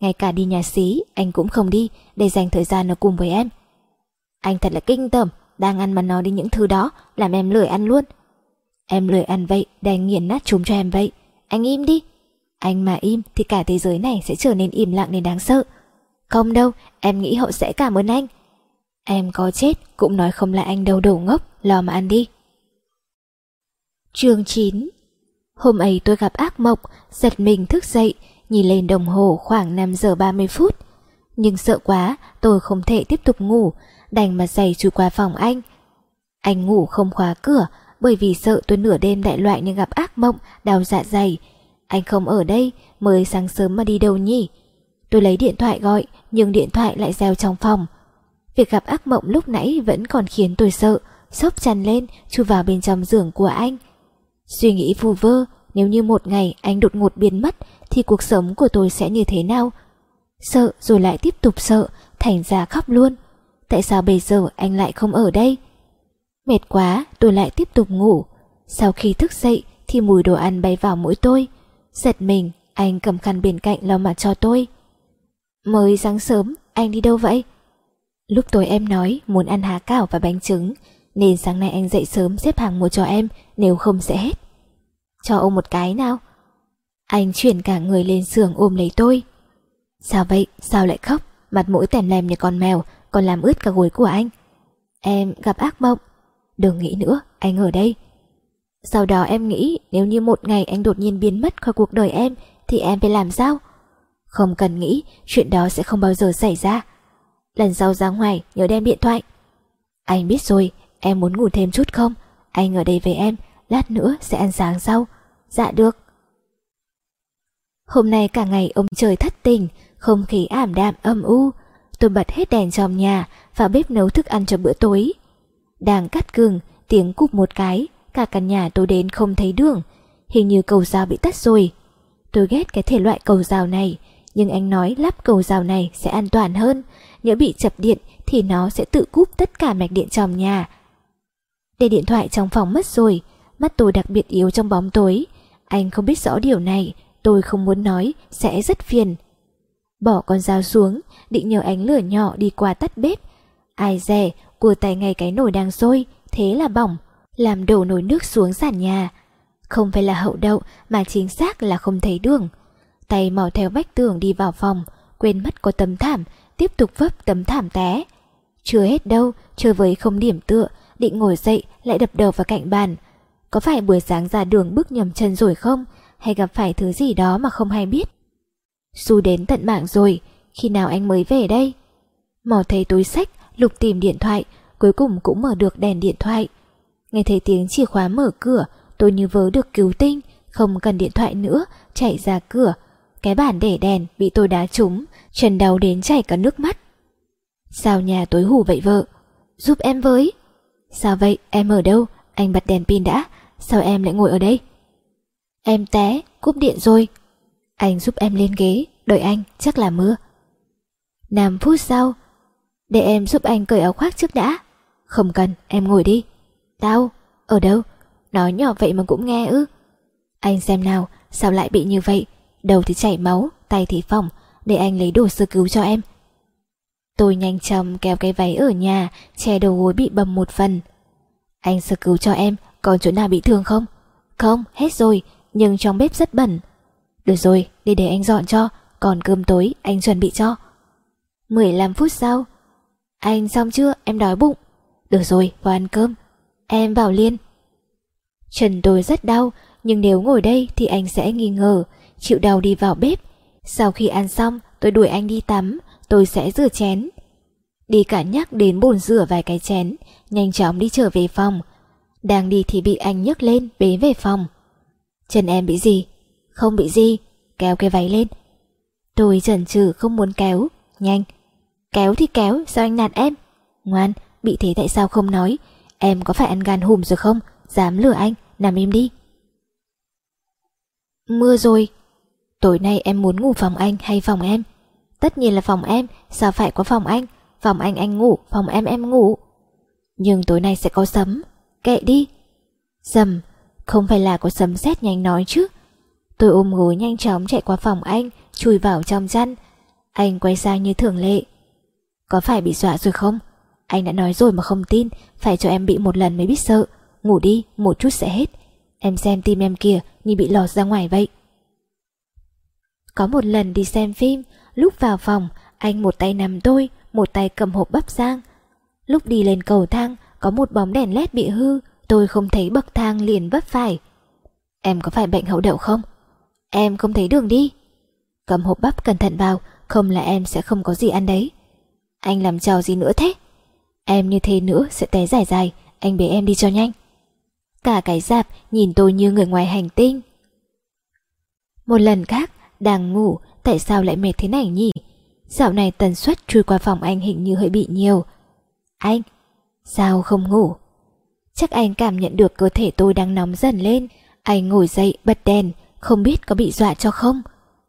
Ngay cả đi nhà xí, anh cũng không đi, để dành thời gian ở cùng với em. Anh thật là kinh tởm, đang ăn mà nói đi những thứ đó, làm em lười ăn luôn. Em lười ăn vậy, đành nghiền nát chúng cho em vậy. Anh im đi. Anh mà im thì cả thế giới này sẽ trở nên im lặng đến đáng sợ. Không đâu, em nghĩ họ sẽ cảm ơn anh. Em có chết cũng nói không là anh đâu đổ ngốc, lo mà ăn đi. Chương 9 Hôm ấy tôi gặp ác mộng, giật mình thức dậy, nhìn lên đồng hồ khoảng 5 giờ 30 phút. Nhưng sợ quá, tôi không thể tiếp tục ngủ, đành mà giày chui qua phòng anh. Anh ngủ không khóa cửa, bởi vì sợ tôi nửa đêm đại loại như gặp ác mộng, đau dạ dày. Anh không ở đây, mới sáng sớm mà đi đâu nhỉ? Tôi lấy điện thoại gọi, nhưng điện thoại lại reo trong phòng. Việc gặp ác mộng lúc nãy vẫn còn khiến tôi sợ, sốc chăn lên, chui vào bên trong giường của anh. Suy nghĩ phù vơ, nếu như một ngày anh đột ngột biến mất thì cuộc sống của tôi sẽ như thế nào? Sợ rồi lại tiếp tục sợ, thành ra khóc luôn. Tại sao bây giờ anh lại không ở đây? Mệt quá, tôi lại tiếp tục ngủ. Sau khi thức dậy thì mùi đồ ăn bay vào mũi tôi. Giật mình, anh cầm khăn bên cạnh lau mặt cho tôi. Mới sáng sớm, anh đi đâu vậy? Lúc tối em nói muốn ăn há cảo và bánh trứng, nên sáng nay anh dậy sớm xếp hàng mua cho em, nếu không sẽ hết. Cho ông một cái nào. Anh chuyển cả người lên giường ôm lấy tôi. Sao vậy? Sao lại khóc? Mặt mũi tèm lem như con mèo, còn làm ướt cả gối của anh. Em gặp ác mộng. Đừng nghĩ nữa, anh ở đây. Sau đó em nghĩ nếu như một ngày anh đột nhiên biến mất khỏi cuộc đời em thì em phải làm sao? Không cần nghĩ, chuyện đó sẽ không bao giờ xảy ra. Lần sau ra ngoài nhớ đem điện thoại. Anh biết rồi, em muốn ngủ thêm chút không? Anh ở đây với em, lát nữa sẽ ăn sáng sau. Dạ được. Hôm nay cả ngày ông trời thất tình, không khí ảm đạm âm u. Tôi bật hết đèn trong nhà và bếp nấu thức ăn cho bữa tối. Đang cắt gừng, tiếng cụp một cái, cả căn nhà tôi đến không thấy đường. Hình như cầu dao bị tắt rồi. Tôi ghét cái thể loại cầu dao này, nhưng anh nói lắp cầu dao này sẽ an toàn hơn. Nếu bị chập điện thì nó sẽ tự cúp tất cả mạch điện trong nhà. Để điện thoại trong phòng mất rồi, mắt tôi đặc biệt yếu trong bóng tối. Anh không biết rõ điều này, tôi không muốn nói, sẽ rất phiền. Bỏ con dao xuống, định nhờ ánh lửa nhỏ đi qua tắt bếp. Ai dè, cua tay ngay cái nồi đang sôi, thế là bỏng, làm đổ nồi nước xuống sàn nhà. Không phải là hậu đậu mà chính xác là không thấy đường. Tay mò theo vách tường đi vào phòng, quên mất có tấm thảm, tiếp tục vấp tấm thảm té. Chưa hết đâu, chơi với không điểm tựa, định ngồi dậy lại đập đầu vào cạnh bàn. Có phải buổi sáng ra đường bước nhầm chân rồi không? Hay gặp phải thứ gì đó mà không hay biết? Dù đến tận mạng rồi, khi nào anh mới về đây? Mò thấy túi sách, lục tìm điện thoại, cuối cùng cũng mở được đèn điện thoại. Nghe thấy tiếng chìa khóa mở cửa, tôi như vớ được cứu tinh, không cần điện thoại nữa, chạy ra cửa. Cái bàn để đèn bị tôi đá trúng, trần đau đến chảy cả nước mắt. Sao nhà tối hủ vậy vợ? Giúp em với. Sao vậy, em ở đâu? Anh bật đèn pin đã, sao em lại ngồi ở đây? Em té, cúp điện rồi. Anh giúp em lên ghế, đợi anh, chắc là mưa. 5 phút sau, để em giúp anh cởi áo khoác trước đã. Không cần, em ngồi đi. Tao, ở đâu? Nói nhỏ vậy mà cũng nghe ư. Anh xem nào, sao lại bị như vậy? Đầu thì chảy máu, tay thì phỏng, để anh lấy đồ sơ cứu cho em. Tôi nhanh chóng kéo cái váy ở nhà, che đầu gối bị bầm một phần. Anh sơ cứu cho em, còn chỗ nào bị thương không? Không, hết rồi, nhưng trong bếp rất bẩn. Được rồi, đi để anh dọn cho, còn cơm tối anh chuẩn bị cho. 15 phút sau. Anh xong chưa, em đói bụng. Được rồi, vào ăn cơm. Em vào liên. Chân tôi rất đau, nhưng nếu ngồi đây thì anh sẽ nghi ngờ, chịu đau đi vào bếp. Sau khi ăn xong, tôi đuổi anh đi tắm, tôi sẽ rửa chén. Đi cả nhắc đến bồn rửa vài cái chén, nhanh chóng đi trở về phòng. Đang đi thì bị anh nhấc lên bế về phòng. Chân em bị gì? Không bị gì, kéo cái váy lên. Tôi chần chừ không muốn kéo, nhanh. Kéo thì kéo, sao anh nạt em? Ngoan, bị thế tại sao không nói? Em có phải ăn gan hùm rồi không? Dám lừa anh, nằm im đi. Mưa rồi. Tối nay em muốn ngủ phòng anh hay phòng em? Tất nhiên là phòng em, sao phải có phòng anh? Phòng anh anh ngủ, phòng em em ngủ. Nhưng tối nay sẽ có sấm. Kệ đi. Sầm, không phải là có sấm sét nhanh nói chứ. Tôi ôm gối nhanh chóng chạy qua phòng anh, chui vào trong chăn. Anh quay sang như thường lệ. Có phải bị dọa rồi không? Anh đã nói rồi mà không tin, phải cho em bị một lần mới biết sợ. Ngủ đi, một chút sẽ hết. Em xem tim em kìa, như bị lọt ra ngoài vậy. Có một lần đi xem phim, lúc vào phòng, anh một tay nằm tôi, một tay cầm hộp bắp rang. Lúc đi lên cầu thang, có một bóng đèn led bị hư, tôi không thấy bậc thang liền vấp phải. Em có phải bệnh hậu đậu không? Em không thấy đường đi. Cầm hộp bắp cẩn thận vào, không là em sẽ không có gì ăn đấy. Anh làm trò gì nữa thế? Em như thế nữa sẽ té dài dài, anh bế em đi cho nhanh. Cả cái dạp nhìn tôi như người ngoài hành tinh. Một lần khác, đang ngủ, tại sao lại mệt thế này nhỉ? Dạo này tần suất trôi qua phòng anh hình như hơi bị nhiều. Anh, sao không ngủ? Chắc anh cảm nhận được cơ thể tôi đang nóng dần lên. Anh ngồi dậy bật đèn, không biết có bị dọa cho không.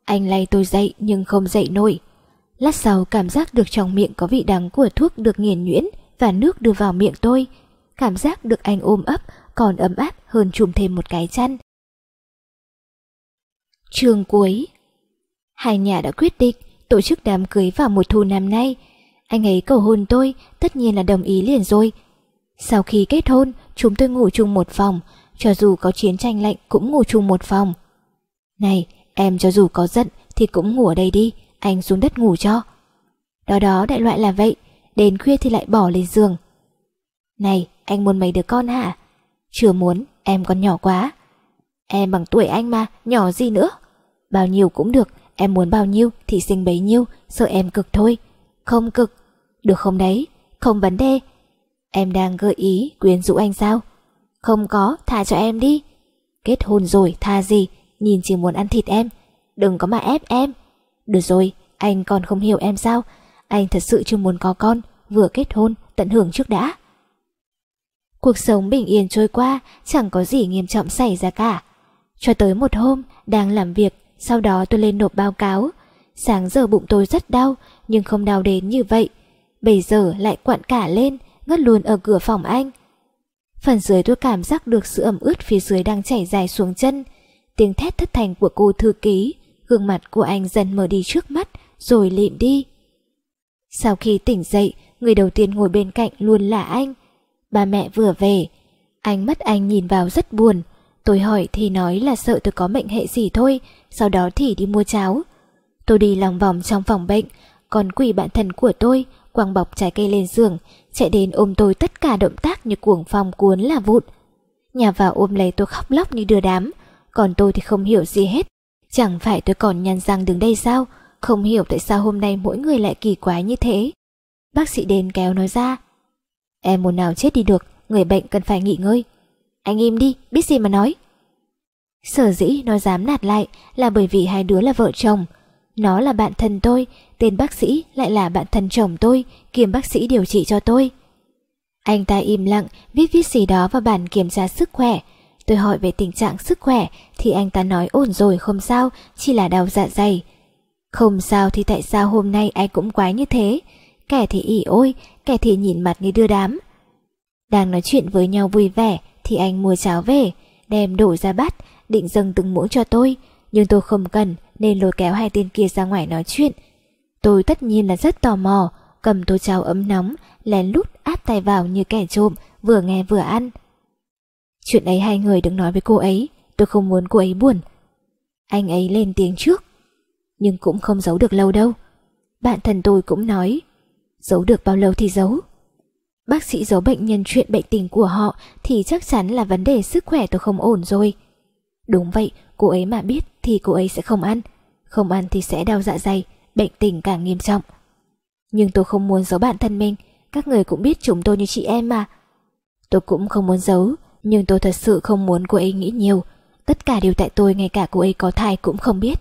Anh lay tôi dậy nhưng không dậy nổi. Lát sau cảm giác được trong miệng có vị đắng của thuốc được nghiền nhuyễn và nước đưa vào miệng tôi. Cảm giác được anh ôm ấp còn ấm áp hơn chùm thêm một cái chăn. Trường cuối Hai nhà đã quyết định tổ chức đám cưới vào mùa thu năm nay. Anh ấy cầu hôn tôi, tất nhiên là đồng ý liền rồi. Sau khi kết hôn, chúng tôi ngủ chung một phòng, cho dù có chiến tranh lạnh cũng ngủ chung một phòng. Này, em cho dù có giận thì cũng ngủ ở đây đi, anh xuống đất ngủ cho. Đó đó đại loại là vậy, đến khuya thì lại bỏ lên giường. Này, anh muốn mấy đứa con hả? Chưa muốn, em còn nhỏ quá. Em bằng tuổi anh mà, nhỏ gì nữa. Bao nhiêu cũng được, em muốn bao nhiêu thì sinh bấy nhiêu, sợ em cực thôi. Không cực, được không đấy, không vấn đề. Em đang gợi ý quyến rũ anh sao? Không có, tha cho em đi. Kết hôn rồi, tha gì, nhìn chỉ muốn ăn thịt em. Đừng có mà ép em. Được rồi, anh còn không hiểu em sao? Anh thật sự chưa muốn có con, vừa kết hôn, tận hưởng trước đã. Cuộc sống bình yên trôi qua, chẳng có gì nghiêm trọng xảy ra cả. Cho tới một hôm, đang làm việc, sau đó tôi lên nộp báo cáo. Sáng giờ bụng tôi rất đau, nhưng không đau đến như vậy. Bây giờ lại quặn cả lên, ngất luôn ở cửa phòng anh. Phần dưới tôi cảm giác được sự ẩm ướt phía dưới đang chảy dài xuống chân. Tiếng thét thất thành của cô thư ký, gương mặt của anh dần mở đi trước mắt, rồi lịm đi. Sau khi tỉnh dậy, người đầu tiên ngồi bên cạnh luôn là anh. Ba mẹ vừa về, ánh mắt anh nhìn vào rất buồn. Tôi hỏi thì nói là sợ tôi có mệnh hệ gì thôi, sau đó thì đi mua cháo. Tôi đi lòng vòng trong phòng bệnh, còn quỷ bạn thân của tôi quăng bọc trái cây lên giường, chạy đến ôm tôi tất cả động tác như cuồng phong cuốn là vụn. Nhà vào ôm lấy tôi khóc lóc như đưa đám, còn tôi thì không hiểu gì hết. Chẳng phải tôi còn nhăn răng đứng đây sao? Không hiểu tại sao hôm nay mỗi người lại kỳ quái như thế. Bác sĩ đến kéo nói ra. Em muốn nào chết đi được, người bệnh cần phải nghỉ ngơi. Anh im đi, biết gì mà nói. Sở dĩ nó dám nạt lại là bởi vì hai đứa là vợ chồng. Nó là bạn thân tôi, tên bác sĩ lại là bạn thân chồng tôi, kiêm bác sĩ điều trị cho tôi. Anh ta im lặng, viết viết gì đó vào bản kiểm tra sức khỏe. Tôi hỏi về tình trạng sức khỏe thì anh ta nói ổn rồi không sao, chỉ là đau dạ dày. Không sao thì tại sao hôm nay ai cũng quái như thế? Kẻ thì ỉ ôi, kẻ thì nhìn mặt như đưa đám. Đang nói chuyện với nhau vui vẻ thì anh mua cháo về, đem đổ ra bát, định dâng từng muỗng cho tôi. Nhưng tôi không cần nên lôi kéo hai tên kia ra ngoài nói chuyện. Tôi tất nhiên là rất tò mò, cầm tô cháo ấm nóng, lén lút áp tay vào như kẻ trộm, vừa nghe vừa ăn. Chuyện ấy hai người đừng nói với cô ấy, tôi không muốn cô ấy buồn. Anh ấy lên tiếng trước, nhưng cũng không giấu được lâu đâu. Bạn thân tôi cũng nói, giấu được bao lâu thì giấu. Bác sĩ giấu bệnh nhân chuyện bệnh tình của họ thì chắc chắn là vấn đề sức khỏe tôi không ổn rồi. Đúng vậy, cô ấy mà biết thì cô ấy sẽ không ăn. Không ăn thì sẽ đau dạ dày, bệnh tình càng nghiêm trọng. Nhưng tôi không muốn giấu bạn thân mình, các người cũng biết chúng tôi như chị em mà. Tôi cũng không muốn giấu, nhưng tôi thật sự không muốn cô ấy nghĩ nhiều. Tất cả đều tại tôi ngay cả cô ấy có thai cũng không biết.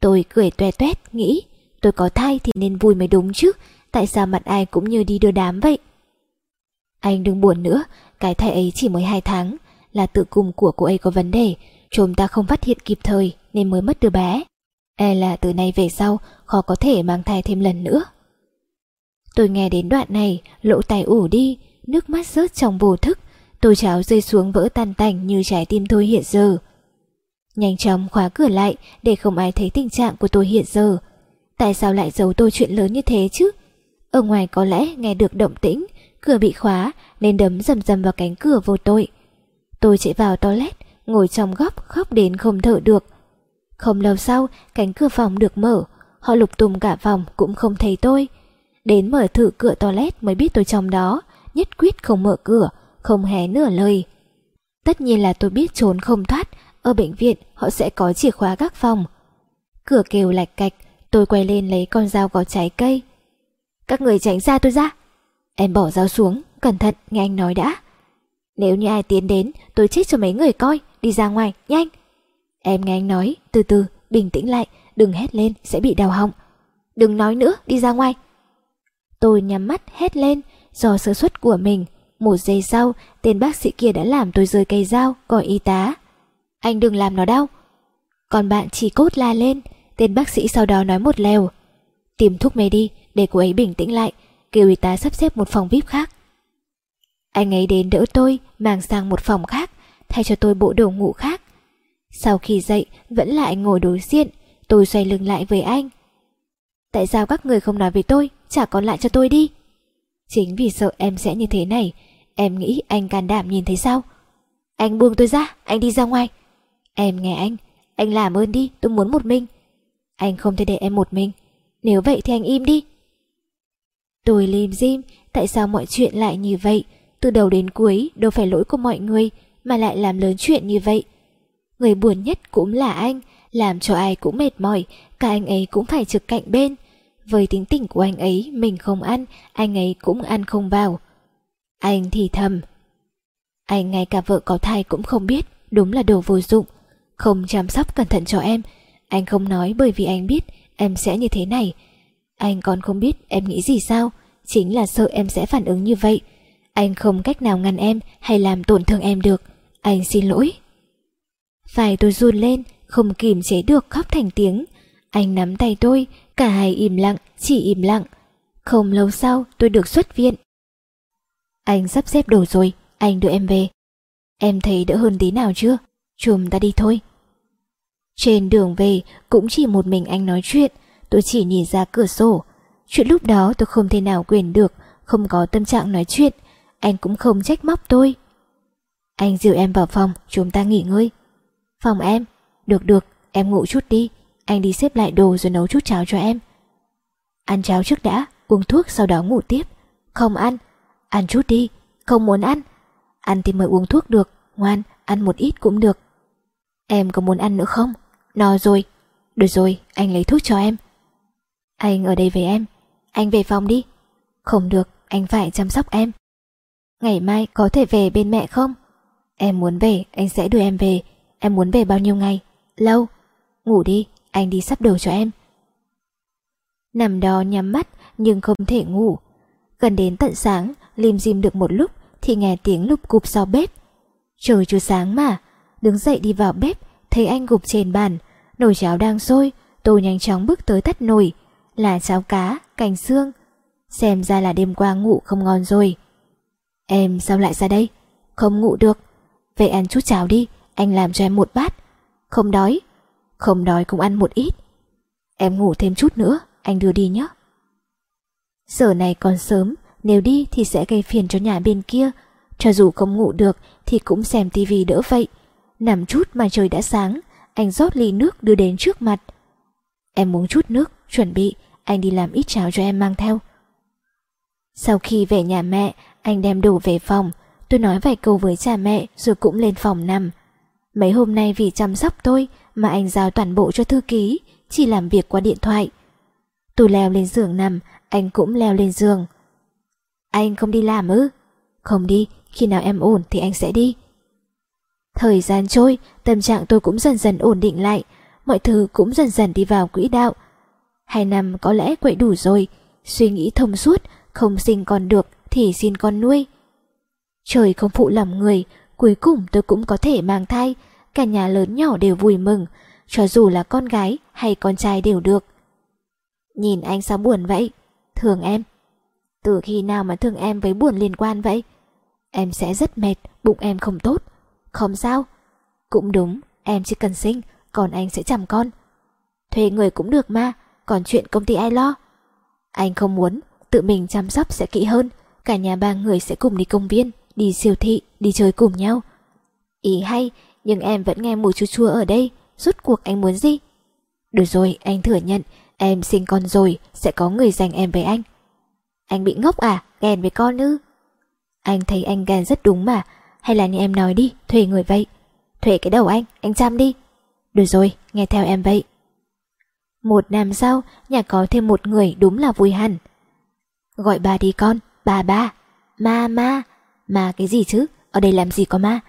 Tôi cười toe toét nghĩ tôi có thai thì nên vui mới đúng chứ, tại sao mặt ai cũng như đi đưa đám vậy? Anh đừng buồn nữa, cái thai ấy chỉ mới 2 tháng, là tự cung của cô ấy có vấn đề, chúng ta không phát hiện kịp thời nên mới mất đứa bé. E là từ nay về sau khó có thể mang thai thêm lần nữa. Tôi nghe đến đoạn này, lỗ tai ủ đi, nước mắt rớt trong vô thức, tô cháo rơi xuống vỡ tan tành như trái tim tôi hiện giờ. Nhanh chóng khóa cửa lại để không ai thấy tình trạng của tôi hiện giờ. Tại sao lại giấu tôi chuyện lớn như thế chứ? Ở ngoài có lẽ nghe được động tĩnh, cửa bị khóa nên đấm dầm dầm vào cánh cửa vô tội. Tôi chạy vào toilet, ngồi trong góc khóc đến không thở được. Không lâu sau, cánh cửa phòng được mở, họ lục tung cả phòng cũng không thấy tôi. Đến mở thử cửa toilet mới biết tôi trong đó, nhất quyết không mở cửa, không hé nửa lời. Tất nhiên là tôi biết trốn không thoát, ở bệnh viện họ sẽ có chìa khóa gác phòng. Cửa kêu lạch cạch, tôi quay lên lấy con dao gọt trái cây. Các người tránh xa tôi ra. Em bỏ dao xuống, cẩn thận, nghe anh nói đã. Nếu như ai tiến đến, tôi chết cho mấy người coi, đi ra ngoài, nhanh. Em nghe anh nói, từ từ, bình tĩnh lại, đừng hét lên, sẽ bị đau họng. Đừng nói nữa, đi ra ngoài. Tôi nhắm mắt hét lên, do sơ suất của mình. Một giây sau, tên bác sĩ kia đã làm tôi rơi cây dao, gọi y tá. Anh đừng làm nó đau. Còn bạn chỉ cốt la lên, tên bác sĩ sau đó nói một lèo. Tìm thuốc mê đi, để cô ấy bình tĩnh lại, kêu y tá sắp xếp một phòng VIP khác. Anh ấy đến đỡ tôi, mang sang một phòng khác, thay cho tôi bộ đồ ngủ khác. Sau khi dậy, vẫn lại ngồi đối diện, tôi xoay lưng lại với anh. Tại sao các người không nói với tôi, trả còn lại cho tôi đi? Chính vì sợ em sẽ như thế này, em nghĩ anh can đảm nhìn thấy sao? Anh buông tôi ra, anh đi ra ngoài. Em nghe anh, anh làm ơn đi, tôi muốn một mình. Anh không thể để em một mình, nếu vậy thì anh im đi. Tôi lim dim, tại sao mọi chuyện lại như vậy? Từ đầu đến cuối đâu phải lỗi của mọi người mà lại làm lớn chuyện như vậy. Người buồn nhất cũng là anh, làm cho ai cũng mệt mỏi, cả anh ấy cũng phải trực cạnh bên. Với tính tình của anh ấy, mình không ăn, anh ấy cũng ăn không vào. Anh thì thầm. Anh ngay cả vợ có thai cũng không biết, đúng là đồ vô dụng. Không chăm sóc cẩn thận cho em. Anh không nói bởi vì anh biết em sẽ như thế này. Anh còn không biết em nghĩ gì sao, chính là sợ em sẽ phản ứng như vậy. Anh không cách nào ngăn em hay làm tổn thương em được. Anh xin lỗi. Phải tôi run lên, không kìm chế được khóc thành tiếng. Anh nắm tay tôi, cả hai im lặng, chỉ im lặng. Không lâu sau tôi được xuất viện. Anh sắp xếp đồ rồi, anh đưa em về. Em thấy đỡ hơn tí nào chưa? Chùm ta đi thôi. Trên đường về cũng chỉ một mình anh nói chuyện, tôi chỉ nhìn ra cửa sổ. Chuyện lúc đó tôi không thể nào quên được, không có tâm trạng nói chuyện, anh cũng không trách móc tôi. Anh dìu em vào phòng, chúng ta nghỉ ngơi. Phòng em? Được được, em ngủ chút đi, anh đi xếp lại đồ rồi nấu chút cháo cho em. Ăn cháo trước đã, uống thuốc sau đó ngủ tiếp. Không ăn, ăn chút đi, không muốn ăn. Ăn thì mới uống thuốc được, ngoan, ăn một ít cũng được. Em có muốn ăn nữa không? No rồi. Được rồi, anh lấy thuốc cho em. Anh ở đây với em. Anh về phòng đi. Không được, anh phải chăm sóc em. Ngày mai có thể về bên mẹ không? Em muốn về, anh sẽ đưa em về. Em muốn về bao nhiêu ngày? Lâu. Ngủ đi, anh đi sắp đồ cho em. Nằm đó nhắm mắt nhưng không thể ngủ. Gần đến tận sáng, lim dim được một lúc thì nghe tiếng lục cụp sau bếp. Trời chưa sáng mà, đứng dậy đi vào bếp, thấy anh gục trên bàn, nồi cháo đang sôi, tôi nhanh chóng bước tới tắt nồi, là cháo cá, cành xương. Xem ra là đêm qua ngủ không ngon rồi. Em sao lại ra đây? Không ngủ được. Vậy ăn chút cháo đi, anh làm cho em một bát. Không đói. Không đói cũng ăn một ít. Em ngủ thêm chút nữa, anh đưa đi nhé. Giờ này còn sớm, nếu đi thì sẽ gây phiền cho nhà bên kia. Cho dù không ngủ được thì cũng xem tivi đỡ vậy. Nằm chút mà trời đã sáng, anh rót ly nước đưa đến trước mặt. Em uống chút nước, chuẩn bị, anh đi làm ít cháo cho em mang theo. Sau khi về nhà mẹ, anh đem đồ về phòng. Tôi nói vài câu với cha mẹ rồi cũng lên phòng nằm. Mấy hôm nay vì chăm sóc tôi mà anh giao toàn bộ cho thư ký, chỉ làm việc qua điện thoại. Tôi leo lên giường nằm, anh cũng leo lên giường. Anh không đi làm ư? Không đi, khi nào em ổn thì anh sẽ đi. Thời gian trôi, tâm trạng tôi cũng dần dần ổn định lại, mọi thứ cũng dần dần đi vào quỹ đạo. Hai năm có lẽ quậy đủ rồi, suy nghĩ thông suốt, không sinh con được thì xin con nuôi. Trời không phụ lòng người, cuối cùng tôi cũng có thể mang thai, cả nhà lớn nhỏ đều vui mừng, cho dù là con gái hay con trai đều được. Nhìn anh sao buồn vậy? Thường em. Từ khi nào mà thương em với buồn liên quan vậy? Em sẽ rất mệt, bụng em không tốt. Không sao. Cũng đúng, em chỉ cần sinh, còn anh sẽ chăm con. Thuê người cũng được mà, còn chuyện công ty ai lo? Anh không muốn, tự mình chăm sóc sẽ kỹ hơn, cả nhà ba người sẽ cùng đi công viên, đi siêu thị, đi chơi cùng nhau. Ý hay, nhưng em vẫn nghe mùi chua chua ở đây, rốt cuộc anh muốn gì? Được rồi, anh thừa nhận, em sinh con rồi, sẽ có người dành em với anh. Anh bị ngốc à, ghen với con ư? Anh thấy anh ghen rất đúng mà, hay là như em nói đi, thuê người vậy. Thuê cái đầu anh, anh chăm đi. Được rồi, nghe theo em vậy. Một năm sau, nhà có thêm một người đúng là vui hẳn. Gọi bà đi con, bà ba. Ma ma, ma cái gì chứ, ở đây làm gì có ma.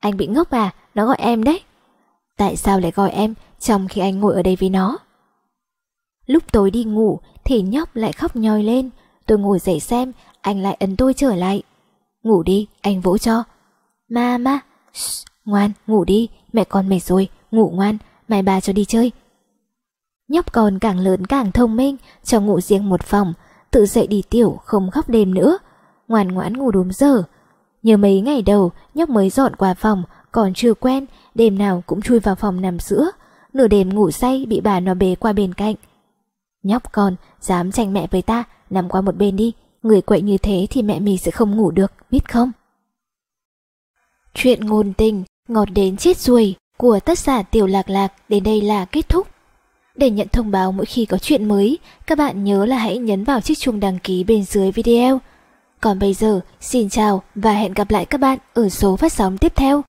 Anh bị ngốc à, nó gọi em đấy. Tại sao lại gọi em trong khi anh ngồi ở đây với nó? Lúc tối đi ngủ thì nhóc lại khóc nhoi lên. Tôi ngồi dậy xem, anh lại ấn tôi trở lại. Ngủ đi, anh vỗ cho. Ma ma, ngoan, ngủ đi, mẹ con mệt rồi, ngủ ngoan, mai bà cho đi chơi. Nhóc con càng lớn càng thông minh, cho ngủ riêng một phòng, tự dậy đi tiểu, không khóc đêm nữa. Ngoan ngoãn ngủ đúng giờ. Nhớ mấy ngày đầu, nhóc mới dọn qua phòng, còn chưa quen, đêm nào cũng chui vào phòng nằm sữa. Nửa đêm ngủ say bị bà nó bế qua bên cạnh. Nhóc con, dám tranh mẹ với ta, nằm qua một bên đi. Người quậy như thế thì mẹ mình sẽ không ngủ được, biết không? Chuyện ngôn tình, ngọt đến chết ruồi của tất giả tiểu lạc lạc đến đây là kết thúc. Để nhận thông báo mỗi khi có chuyện mới, các bạn nhớ là hãy nhấn vào chiếc chuông đăng ký bên dưới video. Còn bây giờ, xin chào và hẹn gặp lại các bạn ở số phát sóng tiếp theo.